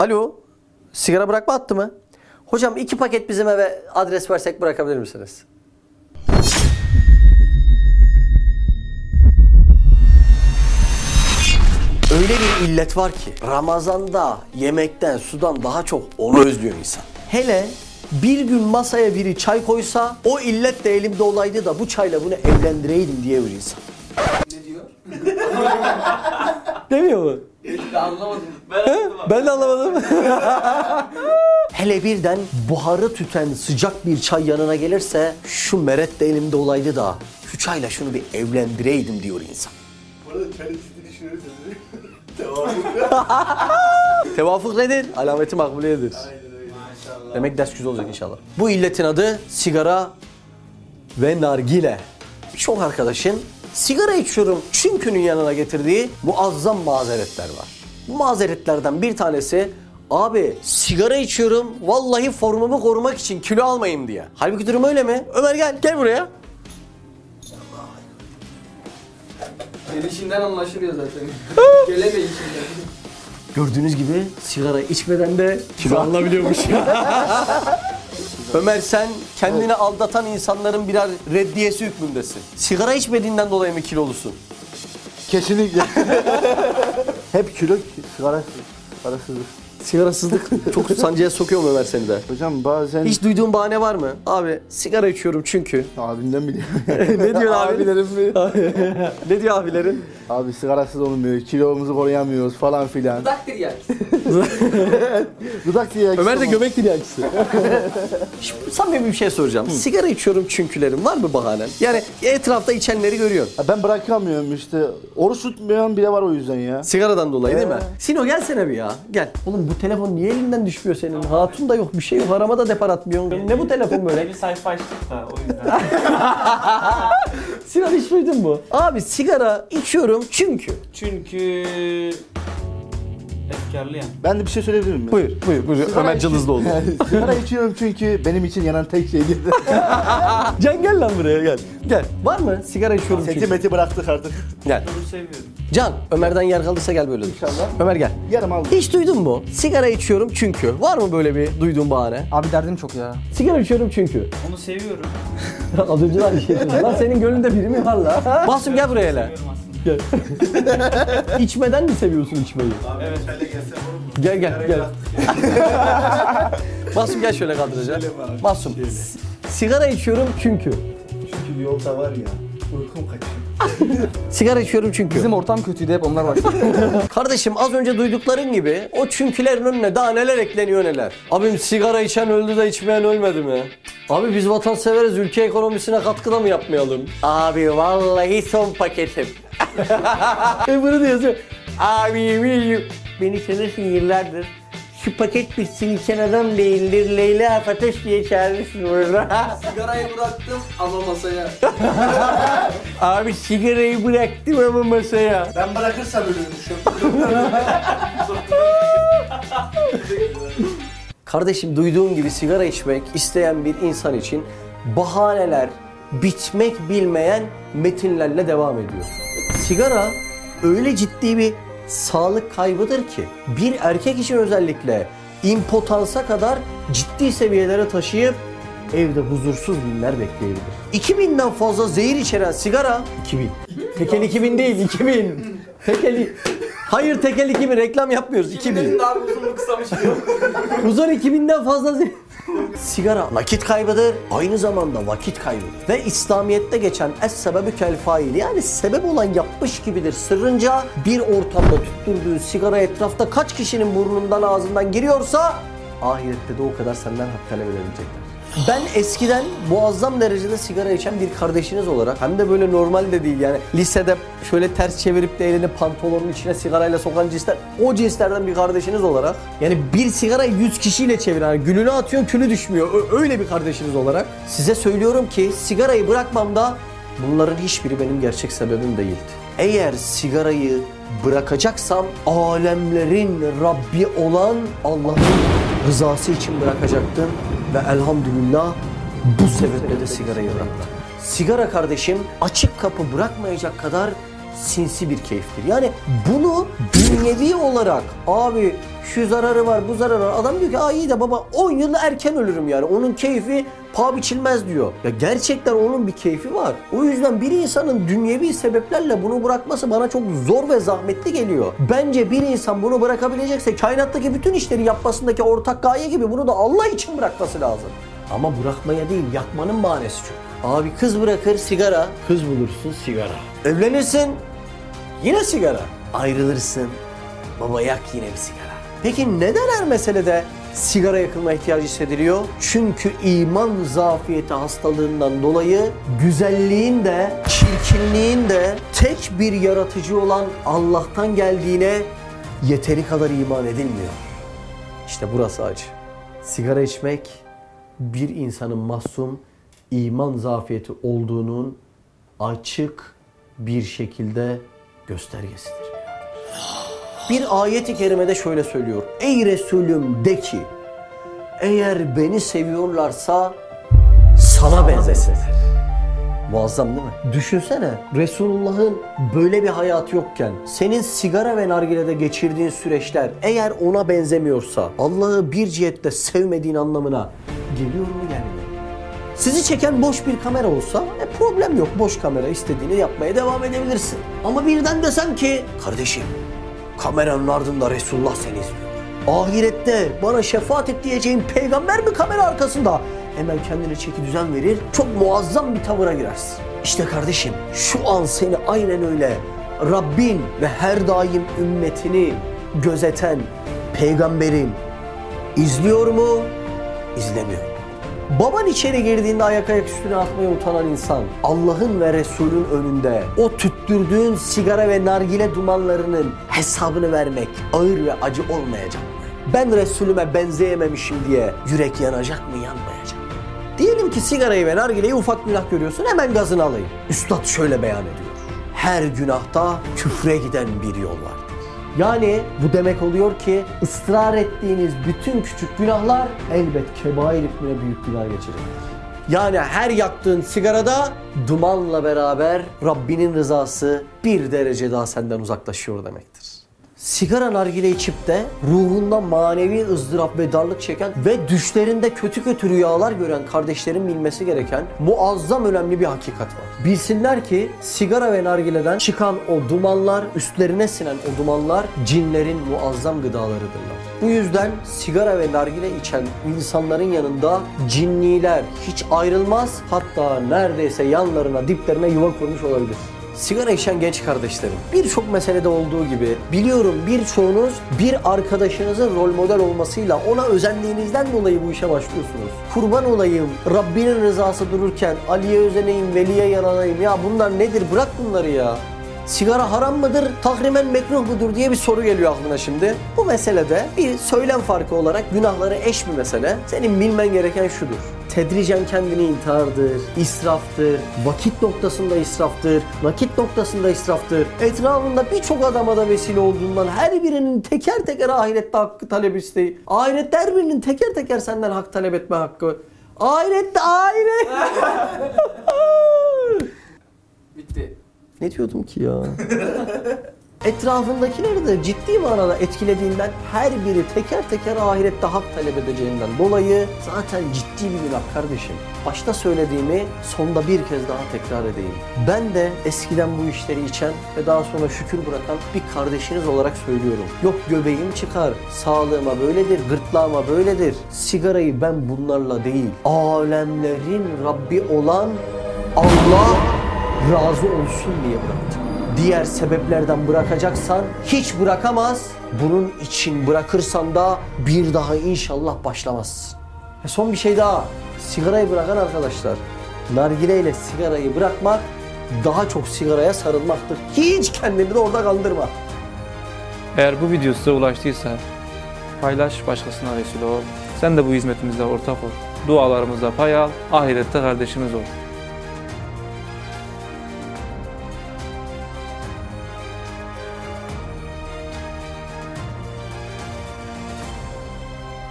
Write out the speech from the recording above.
Alo. Sigara bırakma attı mı? Hocam iki paket bizim eve adres versek bırakabilir misiniz? Öyle bir illet var ki Ramazan'da yemekten sudan daha çok onu özlüyor insan. Hele bir gün masaya biri çay koysa o illet de elimde olaydı da bu çayla bunu evlendireydim diye bir insan. Ne diyor? Demiyor mu? Anlamadım. Ben Ben de anlamadım. Hele birden buharı tüten sıcak bir çay yanına gelirse şu meret de elimde olaydı da şu çayla şunu bir evlendireydim diyor insan. Bu arada kendisini düşünürüz dedi. Devam Tevafuk nedir? Alameti makbuliyedir. Demek ders güzel olacak inşallah. Bu illetin adı sigara ve nargile. Birçok arkadaşın sigara içiyorum çünkü'nün yanına getirdiği muazzam mazeretler var. Bu mazeretlerden bir tanesi abi sigara içiyorum vallahi formumu korumak için kilo almayayım diye. Halbuki durum öyle mi? Ömer gel gel buraya. Gelişinden anlaşılıyor zaten. Gelemeyin şimdi. Gördüğünüz gibi sigara içmeden de kilo alınabiliyormuş. Ömer sen kendini aldatan insanların birer reddiyesi hükmündesin. Sigara içmediğinden dolayı mı kilolusun? Kesinlikle. Hep kilo sigara sigarasızlık. Sigarasızlık çok sancıya sokuyor mu Ömer seni de? Hocam bazen Hiç duyduğun bahane var mı? Abi sigara içiyorum çünkü. abimden biliyorum. ne diyor abi? Abilerim mi? ne diyor abilerin? Abi sigarasız olmuyor, kilomuzu koruyamıyoruz falan filan. Takdir yani. Dudak diye Ömer de göbek tiryakisi. Şimdi samimi bir şey soracağım. Sigara içiyorum çünkülerim var mı bahanen? Yani etrafta içenleri görüyorsun. Ha, Ben bırakamıyorum işte. Oruç tutmayan bile var o yüzden ya. Sigaradan dolayı değil mi? Sino gelsene bir ya. Gel. Oğlum bu telefon niye elinden düşmüyor senin? Hatun da yok, bir şey yok. Arama da depar atmıyorsun. Ne bu telefon böyle? Bir sayfa açtık da o yüzden. Sinan hiç duydun mu? Abi sigara içiyorum çünkü. Çünkü efkarlıyım. Ben de bir şey söyleyebilir miyim? Buyur, buyur, buyur. Sigara Ömer Cılızlı oldu. sigara içiyorum çünkü benim için yanan tek şeydir. Can gel lan buraya gel. Gel. Var mı? Sigara içiyorum çünkü. Sentimeti bıraktık artık. Gel. Bunu seviyorum. Can, Ömer'den yer kalırsa gel böyle dur. İnşallah. Ömer gel. Yarım aldım. Hiç duydun mu? Sigara içiyorum çünkü. Var mı böyle bir duyduğun bahane? Abi derdim çok ya. Sigara içiyorum çünkü. Onu seviyorum. Az önce aynı şey. Lan senin gönlünde biri mi var la? Masum gel buraya hele. Gel. İçmeden mi seviyorsun içmeyi? Evet. Gel gel gel. Masum gel şöyle kadraja. Masum. Sigara içiyorum çünkü. Çünkü bir yolda var ya. Uykum kaçıyor. Sigara içiyorum çünkü. Bizim ortam kötüydü hep onlar başladı. Kardeşim az önce duydukların gibi o çünkülerin önüne daha neler ekleniyor neler. Abim sigara içen öldü de içmeyen ölmedi mi? Abi biz vatanseverez ülke ekonomisine katkıda mı yapmayalım? Abi vallahi son paketim. E bunu diyorsun. Abi bilmiyorum. Beni tanırsın yıllardır. Şu paket bitsin içen adam değildir. Leyla Fatoş diye çağırırsın orada. Sigarayı bıraktım ama masaya. Abi sigarayı bıraktım ama masaya. Ben bırakırsam ölürmüşüm. Kardeşim duyduğun gibi sigara içmek isteyen bir insan için bahaneler bitmek bilmeyen metinlerle devam ediyor. Sigara öyle ciddi bir sağlık kaybıdır ki bir erkek için özellikle impotansa kadar ciddi seviyelere taşıyıp evde huzursuz günler bekleyebilir. 2000'den fazla zehir içeren sigara 2000. Tekel 2000 değil 2000. Tekeli Hayır tekel 2000 reklam yapmıyoruz 2000. Benim daha uzun mu kısa mı şey yok. Uzun 2000'den fazla zi- Sigara nakit kaybıdır, aynı zamanda vakit kaybıdır. Ve İslamiyet'te geçen es sebebü kel fail yani sebep olan yapmış gibidir. Sırrınca bir ortamda tutturduğu sigara etrafta kaç kişinin burnundan ağzından giriyorsa ahirette de o kadar senden hak talep edebilecekler. Ben eskiden muazzam derecede sigara içen bir kardeşiniz olarak hem de böyle normal de değil yani lisede şöyle ters çevirip de elini pantolonun içine sigarayla sokan cinsler o cinslerden bir kardeşiniz olarak yani bir sigara 100 kişiyle çeviren yani gülünü atıyor külü düşmüyor Ö- öyle bir kardeşiniz olarak size söylüyorum ki sigarayı bırakmamda bunların hiçbiri benim gerçek sebebim değildi. Eğer sigarayı bırakacaksam alemlerin Rabbi olan Allah'ın rızası için bırakacaktım ve elhamdülillah bu sebeple de sigarayı bıraktım. Sigara kardeşim açık kapı bırakmayacak kadar sinsi bir keyiftir. Yani bunu dünyevi olarak abi şu zararı var bu zararı var. Adam diyor ki Aa, iyi de baba 10 yıl erken ölürüm yani. Onun keyfi paha biçilmez diyor. Ya gerçekten onun bir keyfi var. O yüzden bir insanın dünyevi sebeplerle bunu bırakması bana çok zor ve zahmetli geliyor. Bence bir insan bunu bırakabilecekse kainattaki bütün işleri yapmasındaki ortak gaye gibi bunu da Allah için bırakması lazım. Ama bırakmaya değil yakmanın manesi çok. Abi kız bırakır sigara, kız bulursun sigara. Evlenirsin yine sigara. Ayrılırsın baba yak yine bir sigara. Peki neden her meselede sigara yakılma ihtiyacı hissediliyor? Çünkü iman zafiyeti hastalığından dolayı güzelliğin de çirkinliğin de tek bir yaratıcı olan Allah'tan geldiğine yeteri kadar iman edilmiyor. İşte burası acı. Sigara içmek bir insanın masum iman zafiyeti olduğunun açık bir şekilde göstergesidir. Bir ayet-i kerimede şöyle söylüyor. Ey Resulüm de ki eğer beni seviyorlarsa sana benzesinler. Muazzam değil mi? Düşünsene Resulullah'ın böyle bir hayatı yokken senin sigara ve nargilede geçirdiğin süreçler eğer ona benzemiyorsa Allah'ı bir cihette sevmediğin anlamına geliyor mu gelmiyor? Sizi çeken boş bir kamera olsa e, problem yok. Boş kamera istediğini yapmaya devam edebilirsin. Ama birden desem ki kardeşim kameranın ardında Resulullah seni izliyor. Ahirette bana şefaat et diyeceğin peygamber mi kamera arkasında? Hemen kendine çeki düzen verir, çok muazzam bir tavıra girersin. İşte kardeşim şu an seni aynen öyle Rabbin ve her daim ümmetini gözeten peygamberin izliyor mu, izlemiyor? Baban içeri girdiğinde ayak ayak üstüne atmaya utanan insan Allah'ın ve Resul'ün önünde o tüttürdüğün sigara ve nargile dumanlarının hesabını vermek ağır ve acı olmayacak mı? Ben Resulüme benzeyememişim diye yürek yanacak mı yanmayacak mı? Diyelim ki sigarayı ve nargileyi ufak günah görüyorsun hemen gazını alayım. Üstad şöyle beyan ediyor. Her günahta küfre giden bir yol vardır. Yani bu demek oluyor ki ısrar ettiğiniz bütün küçük günahlar elbet kebair hükmüne büyük günah geçirecektir. Yani her yaktığın sigarada dumanla beraber Rabbinin rızası bir derece daha senden uzaklaşıyor demektir. Sigara nargile içip de ruhunda manevi ızdırap ve darlık çeken ve düşlerinde kötü kötü rüyalar gören kardeşlerin bilmesi gereken muazzam önemli bir hakikat var. Bilsinler ki sigara ve nargileden çıkan o dumanlar, üstlerine sinen o dumanlar cinlerin muazzam gıdalarıdırlar. Bu yüzden sigara ve nargile içen insanların yanında cinniler hiç ayrılmaz hatta neredeyse yanlarına diplerine yuva kurmuş olabilir. Sigara içen genç kardeşlerim, birçok meselede olduğu gibi biliyorum birçoğunuz bir arkadaşınızın rol model olmasıyla ona özendiğinizden dolayı bu işe başlıyorsunuz. Kurban olayım, Rabbinin rızası dururken Ali'ye özeneyim, Veli'ye yaranayım. Ya bunlar nedir? Bırak bunları ya. Sigara haram mıdır, tahrimen mekruh mudur diye bir soru geliyor aklına şimdi. Bu meselede bir söylem farkı olarak günahları eş bir mesele. Senin bilmen gereken şudur. Tedricen kendini intihardır, israftır, vakit noktasında israftır, nakit noktasında israftır. Etrafında birçok adama da vesile olduğundan her birinin teker teker ahirette hakkı talep isteği. Ahirette her birinin teker teker senden hak talep etme hakkı. Ahirette ahiret. Bitti. Ne diyordum ki ya? Etrafındakileri de ciddi manada etkilediğinden her biri teker teker ahirette hak talep edeceğinden dolayı zaten ciddi bir günah kardeşim. Başta söylediğimi sonda bir kez daha tekrar edeyim. Ben de eskiden bu işleri içen ve daha sonra şükür bırakan bir kardeşiniz olarak söylüyorum. Yok göbeğim çıkar, sağlığıma böyledir, gırtlağıma böyledir. Sigarayı ben bunlarla değil, alemlerin Rabbi olan Allah razı olsun diye bıraktım. Diğer sebeplerden bırakacaksan hiç bırakamaz. Bunun için bırakırsan da bir daha inşallah başlamazsın. Ve son bir şey daha. Sigarayı bırakan arkadaşlar. Nargile ile sigarayı bırakmak daha çok sigaraya sarılmaktır. Hiç kendini de orada kandırma. Eğer bu video size ulaştıysa paylaş başkasına vesile ol. Sen de bu hizmetimizde ortak ol. Dualarımızda pay al, ahirette kardeşimiz ol.